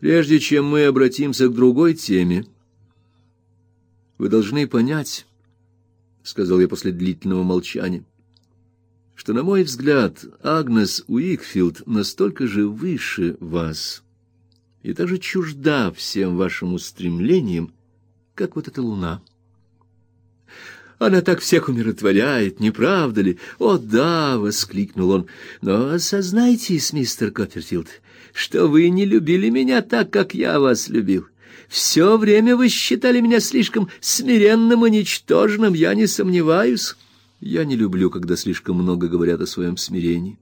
Прежде чем мы обратимся к другой теме, вы должны понять, сказал я после длительного молчания, что на мой взгляд, Агнес Уикфилд настолько же выше вас и даже чужда всем вашим устремлениям, как вот эта луна. Она так всех умиротворяет, не правда ли? О, да, воскликнул он. Но осознайтесь, мистер Копперфилд, что вы не любили меня так, как я вас любил. Все время вы считали меня слишком смиренным и ничтожным, я не сомневаюсь. Я не люблю, когда слишком много говорят о своем смирении.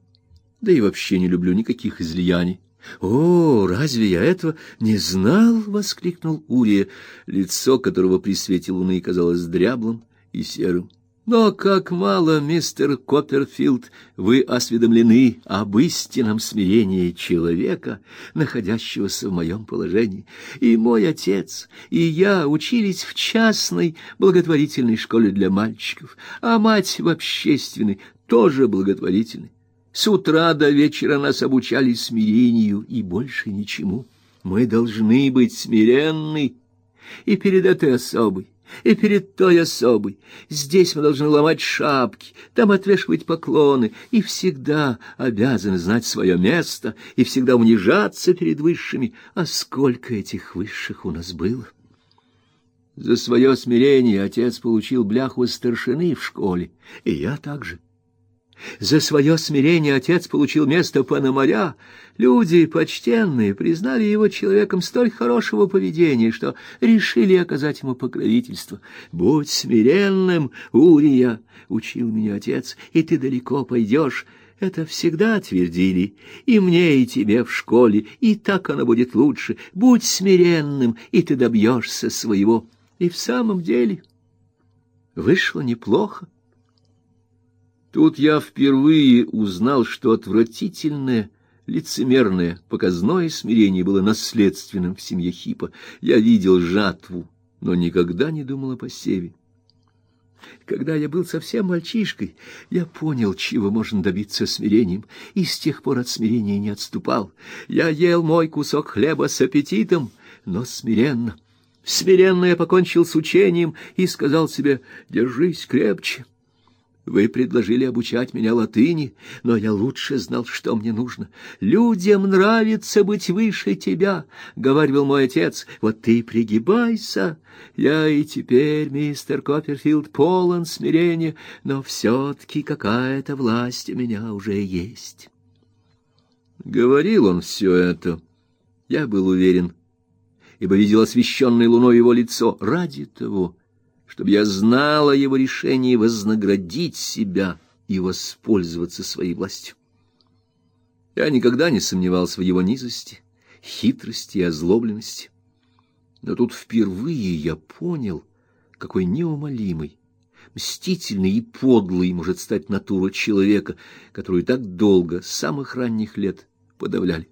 Да и вообще не люблю никаких излияний. О, разве я этого не знал, воскликнул Урия, лицо которого при свете луны казалось дряблым и серым. Но как мало, мистер Копперфилд, вы осведомлены об истинном смирении человека, находящегося в моем положении. И мой отец, и я учились в частной благотворительной школе для мальчиков, а мать в общественной, тоже благотворительной. С утра до вечера нас обучали смирению и больше ничему. Мы должны быть смиренны и перед этой особой, и перед той особой. Здесь мы должны ломать шапки, там отвешивать поклоны, и всегда обязаны знать свое место, и всегда унижаться перед высшими. А сколько этих высших у нас было? За свое смирение отец получил бляху старшины в школе, и я также. За свое смирение отец получил место пономаря. Люди почтенные признали его человеком столь хорошего поведения, что решили оказать ему покровительство. «Будь смиренным, Урия!» — учил меня отец, — «и ты далеко пойдешь». Это всегда твердили и мне, и тебе в школе, и так оно будет лучше. Будь смиренным, и ты добьешься своего. И в самом деле вышло неплохо. Тут я впервые узнал, что отвратительное, лицемерное, показное смирение было наследственным в семье Хипа. Я видел жатву, но никогда не думал о посеве. Когда я был совсем мальчишкой, я понял, чего можно добиться смирением, и с тех пор от смирения не отступал. Я ел мой кусок хлеба с аппетитом, но смиренно. Смиренно я покончил с учением и сказал себе «Держись крепче». Вы предложили обучать меня латыни, но я лучше знал, что мне нужно. Людям нравится быть выше тебя, говорил мой отец. Вот ты пригибайся. Я и теперь, мистер Копперфилд, полон смирения, но все таки какая-то власть у меня уже есть. Говорил он все это. Я был уверен, ибо видел освещенное луной его лицо ради того, чтобы я знала его решение вознаградить себя и воспользоваться своей властью. Я никогда не сомневался в его низости, хитрости и озлобленности. Но тут впервые я понял, какой неумолимый, мстительный и подлый может стать натура человека, которую так долго, с самых ранних лет, подавляли.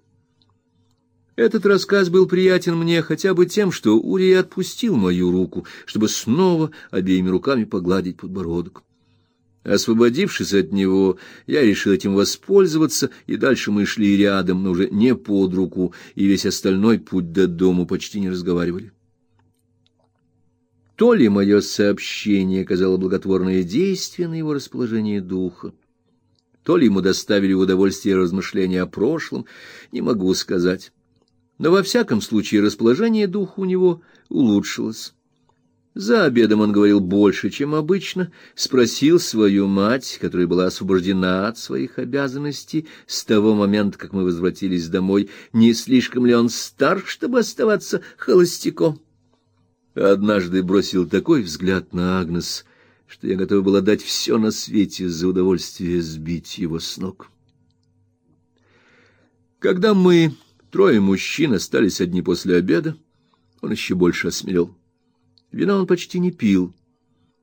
Этот рассказ был приятен мне хотя бы тем, что Урия отпустил мою руку, чтобы снова обеими руками погладить подбородок. Освободившись от него, я решил этим воспользоваться, и дальше мы шли рядом, но уже не под руку, и весь остальной путь до дому почти не разговаривали. То ли мое сообщение оказало благотворное действие на его расположение духа, то ли ему доставили удовольствие размышления о прошлом, не могу сказать но во всяком случае расположение духа у него улучшилось. За обедом он говорил больше, чем обычно, спросил свою мать, которая была освобождена от своих обязанностей с того момента, как мы возвратились домой, не слишком ли он стар, чтобы оставаться холостяком. Однажды бросил такой взгляд на Агнес, что я готова была дать все на свете за удовольствие сбить его с ног. Когда мы Трое мужчин остались одни после обеда. Он еще больше осмелел. Вина он почти не пил.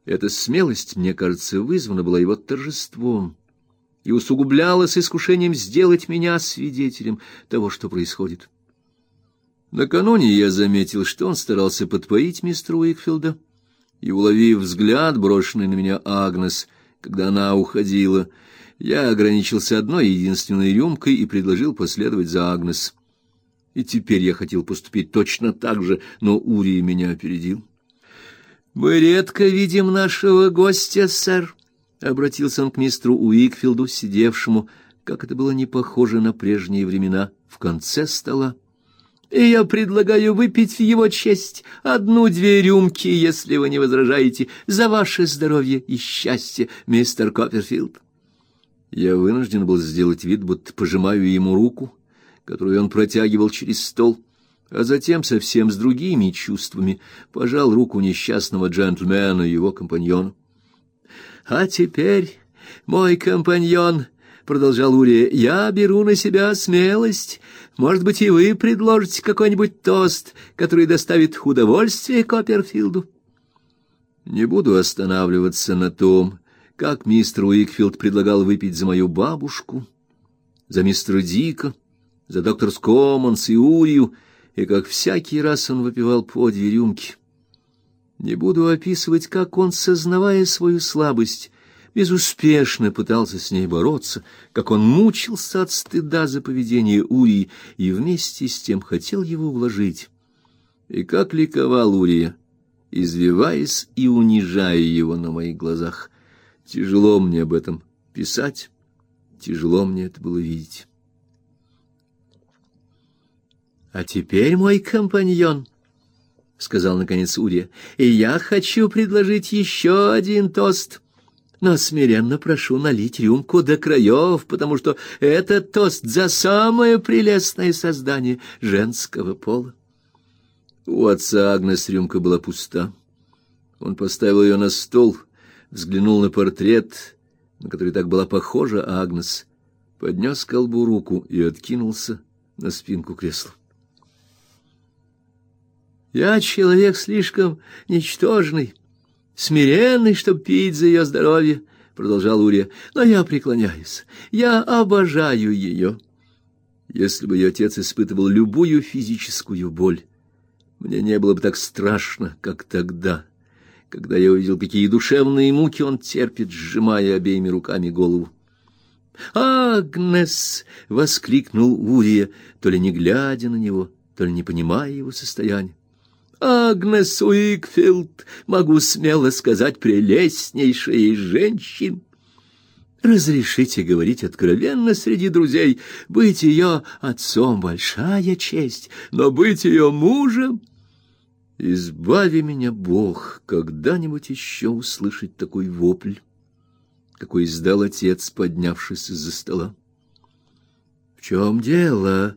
Эта смелость, мне кажется, вызвана была его торжеством и усугублялась искушением сделать меня свидетелем того, что происходит. Накануне я заметил, что он старался подпоить мистера Уикфилда, и, уловив взгляд, брошенный на меня Агнес, когда она уходила, я ограничился одной единственной рюмкой и предложил последовать за Агнес. И теперь я хотел поступить точно так же, но Урия меня опередил. Мы редко видим нашего гостя, сэр, обратился он к мистеру Уикфилду, сидевшему, как это было не похоже на прежние времена, в конце стола. И я предлагаю выпить в его честь одну-две рюмки, если вы не возражаете, за ваше здоровье и счастье, мистер Копперфилд. Я вынужден был сделать вид, будто пожимаю ему руку, которую он протягивал через стол, а затем совсем с другими чувствами пожал руку несчастного джентльмена и его компаньону. А теперь, мой компаньон, продолжал Урия, я беру на себя смелость. Может быть, и вы предложите какой-нибудь тост, который доставит удовольствие Копперфилду. Не буду останавливаться на том, как мистер Уикфилд предлагал выпить за мою бабушку, за мистера Дика, за доктор Скоманс и Урию, и как всякий раз он выпивал по две рюмки. Не буду описывать, как он, сознавая свою слабость, безуспешно пытался с ней бороться, как он мучился от стыда за поведение Урии и вместе с тем хотел его ублажить. И как ликовал Урия, извиваясь и унижая его на моих глазах. Тяжело мне об этом писать, тяжело мне это было видеть. А теперь мой компаньон, сказал наконец Урия, и я хочу предложить еще один тост но смиренно прошу налить рюмку до краев, потому что этот тост за самое прелестное создание женского пола. У отца Агнес рюмка была пуста. Он поставил ее на стол, взглянул на портрет, на который так была похожа Агнес, поднес к колбу руку и откинулся на спинку кресла. Я человек слишком ничтожный, смиренный, чтоб пить за ее здоровье, продолжал Урия. Но я преклоняюсь. Я обожаю ее. Если бы ее отец испытывал любую физическую боль, мне не было бы так страшно, как тогда, когда я увидел, какие душевные муки он терпит, сжимая обеими руками голову. «Агнес!» — воскликнул Урия, то ли не глядя на него, то ли не понимая его состояния. Агнес Уикфилд, могу смело сказать, прелестнейшая из женщин. Разрешите говорить откровенно среди друзей, быть ее отцом большая честь, но быть ее мужем Избави меня, Бог, когда-нибудь еще услышать такой вопль, какой издал отец, поднявшись из-за стола. В чем дело?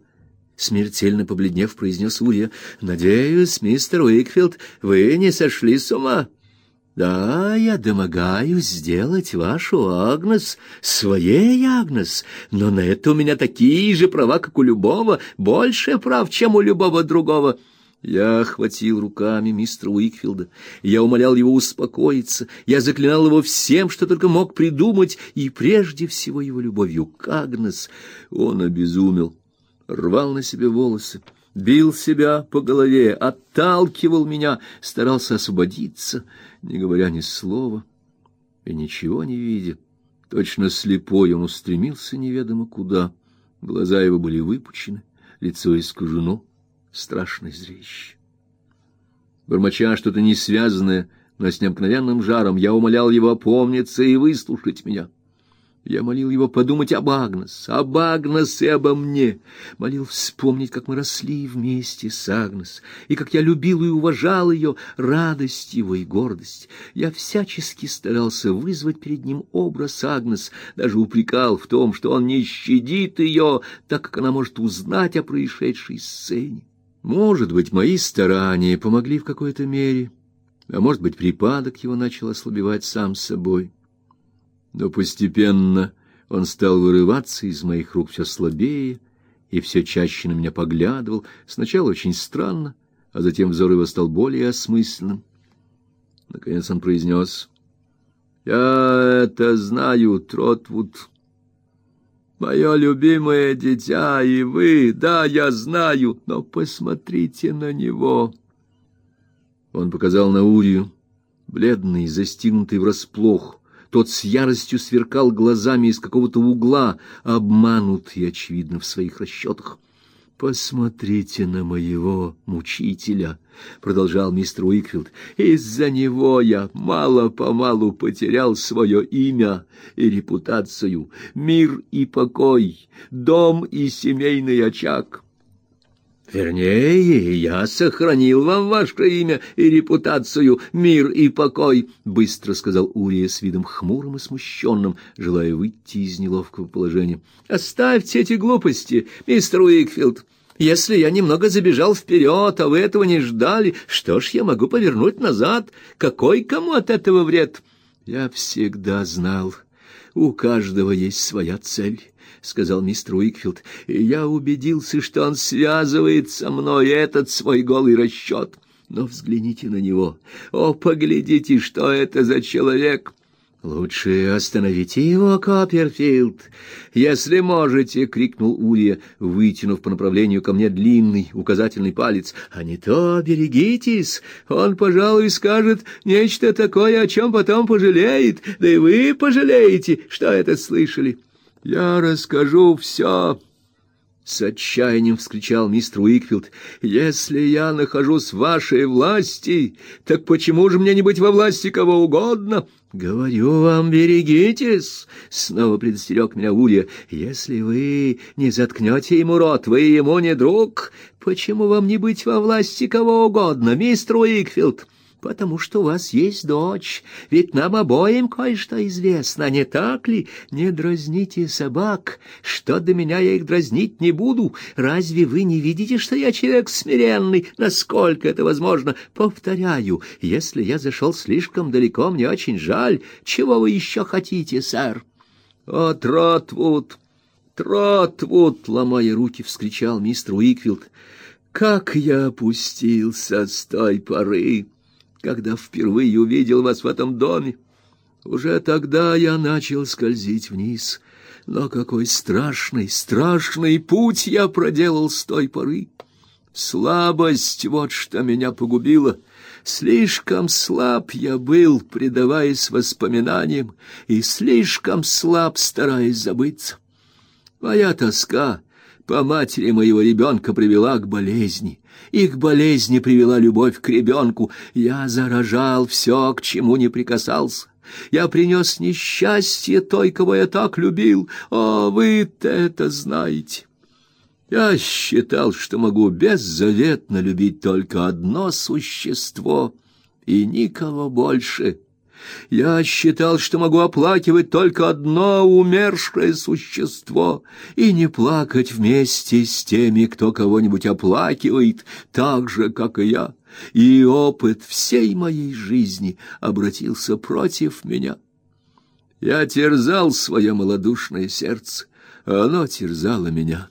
Смертельно побледнев, произнес Урия. Надеюсь, мистер Уикфилд, вы не сошли с ума. Да, я домогаюсь сделать вашу Агнес своей Агнес, но на это у меня такие же права, как у любого, больше прав, чем у любого другого. Я охватил руками мистера Уикфилда, я умолял его успокоиться, я заклинал его всем, что только мог придумать, и прежде всего его любовью к Агнес. Он обезумел рвал на себе волосы, бил себя по голове, отталкивал меня, старался освободиться, не говоря ни слова и ничего не видя. Точно слепой он устремился неведомо куда. Глаза его были выпучены, лицо искажено, страшное зрелище. Бормоча что-то несвязанное, но с необыкновенным жаром, я умолял его опомниться и выслушать меня. Я молил его подумать об Агнес, об Агнес и обо мне. Молил вспомнить, как мы росли вместе с Агнес, и как я любил и уважал ее, радость его и гордость. Я всячески старался вызвать перед ним образ Агнес, даже упрекал в том, что он не щадит ее, так как она может узнать о происшедшей сцене. Может быть, мои старания помогли в какой-то мере, а может быть, припадок его начал ослабевать сам собой но постепенно он стал вырываться из моих рук все слабее и все чаще на меня поглядывал, сначала очень странно, а затем взор его стал более осмысленным. Наконец он произнес, «Я это знаю, Тротвуд, мое любимое дитя, и вы, да, я знаю, но посмотрите на него». Он показал на Урию, бледный, застигнутый врасплох, тот с яростью сверкал глазами из какого-то угла, обманутый, очевидно, в своих расчетах. Посмотрите на моего мучителя, продолжал мистер Уикфилд. Из-за него я мало-помалу потерял свое имя и репутацию, мир и покой, дом и семейный очаг. Вернее, я сохранил вам ваше имя и репутацию, мир и покой, быстро сказал Урия с видом хмурым и смущенным, желая выйти из неловкого положения. Оставьте эти глупости, мистер Уикфилд. Если я немного забежал вперед, а вы этого не ждали, что ж я могу повернуть назад? Какой кому от этого вред? Я всегда знал, у каждого есть своя цель сказал мистер Уикфилд. Я убедился, что он связывает со мной этот свой голый расчет. Но взгляните на него. О, поглядите, что это за человек. Лучше остановите его, Копперфилд. Если можете, крикнул Урия, вытянув по направлению ко мне длинный указательный палец. А не то берегитесь, он, пожалуй, скажет нечто такое, о чем потом пожалеет. Да и вы пожалеете, что это слышали. Я расскажу все. С отчаянием вскричал мистер Уикфилд. «Если я нахожусь в вашей власти, так почему же мне не быть во власти кого угодно?» «Говорю вам, берегитесь!» — снова предостерег меня Урия. «Если вы не заткнете ему рот, вы ему не друг. Почему вам не быть во власти кого угодно, мистер Уикфилд?» Потому что у вас есть дочь, ведь нам обоим кое-что известно, не так ли? Не дразните собак, что до меня я их дразнить не буду. Разве вы не видите, что я человек смиренный, насколько это возможно? Повторяю, если я зашел слишком далеко, мне очень жаль. Чего вы еще хотите, сэр? О, Тротвуд! Тротвуд, ломая руки, вскричал мистер Уикфилд. Как я опустился с той поры! Когда впервые увидел вас в этом доме. Уже тогда я начал скользить вниз. Но какой страшный, страшный путь я проделал с той поры. Слабость вот что меня погубила. Слишком слаб я был, предаваясь воспоминаниям, и слишком слаб, стараясь забыться. Моя тоска по матери моего ребенка привела к болезни, и к болезни привела любовь к ребенку. Я заражал все, к чему не прикасался. Я принес несчастье той, кого я так любил. О, вы-то это знаете. Я считал, что могу беззаветно любить только одно существо и никого больше. Я считал, что могу оплакивать только одно умершее существо и не плакать вместе с теми, кто кого-нибудь оплакивает, так же, как и я. И опыт всей моей жизни обратился против меня. Я терзал свое малодушное сердце, а оно терзало меня.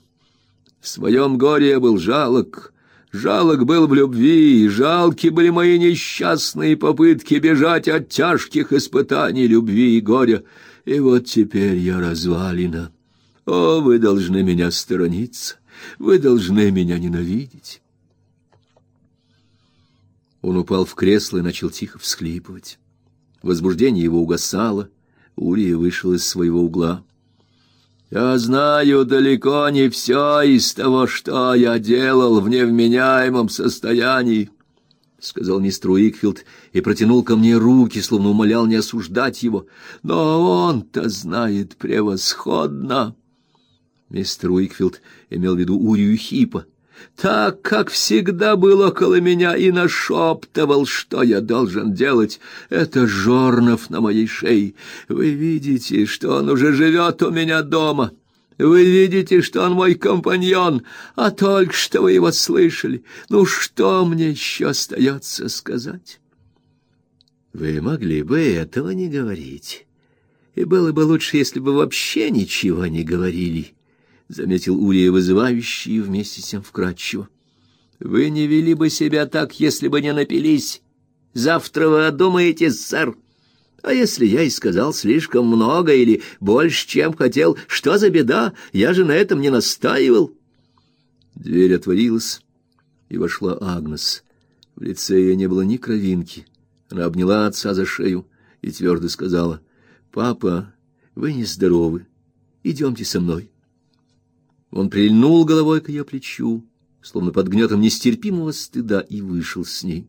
В своем горе я был жалок, Жалок был в любви, и жалки были мои несчастные попытки бежать от тяжких испытаний любви и горя. И вот теперь я развалина. О, вы должны меня сторониться, вы должны меня ненавидеть. Он упал в кресло и начал тихо всхлипывать. Возбуждение его угасало, Урия вышел из своего угла. Я знаю далеко не все из того, что я делал в невменяемом состоянии, сказал мистер Уикфилд и протянул ко мне руки, словно умолял не осуждать его. Но он-то знает превосходно. Мистер Уикфилд имел в виду Урию Хипа так, как всегда был около меня и нашептывал, что я должен делать. Это Жорнов на моей шее. Вы видите, что он уже живет у меня дома. Вы видите, что он мой компаньон, а только что вы его слышали. Ну что мне еще остается сказать? Вы могли бы этого не говорить. И было бы лучше, если бы вообще ничего не говорили заметил Урия вызывающе и вместе с тем вкратчиво. Вы не вели бы себя так, если бы не напились. Завтра вы одумаетесь, сэр. А если я и сказал слишком много или больше, чем хотел, что за беда? Я же на этом не настаивал. Дверь отворилась, и вошла Агнес. В лице ее не было ни кровинки. Она обняла отца за шею и твердо сказала: "Папа, вы нездоровы. Идемте со мной". Он прильнул головой к ее плечу, словно под гнетом нестерпимого стыда, и вышел с ней.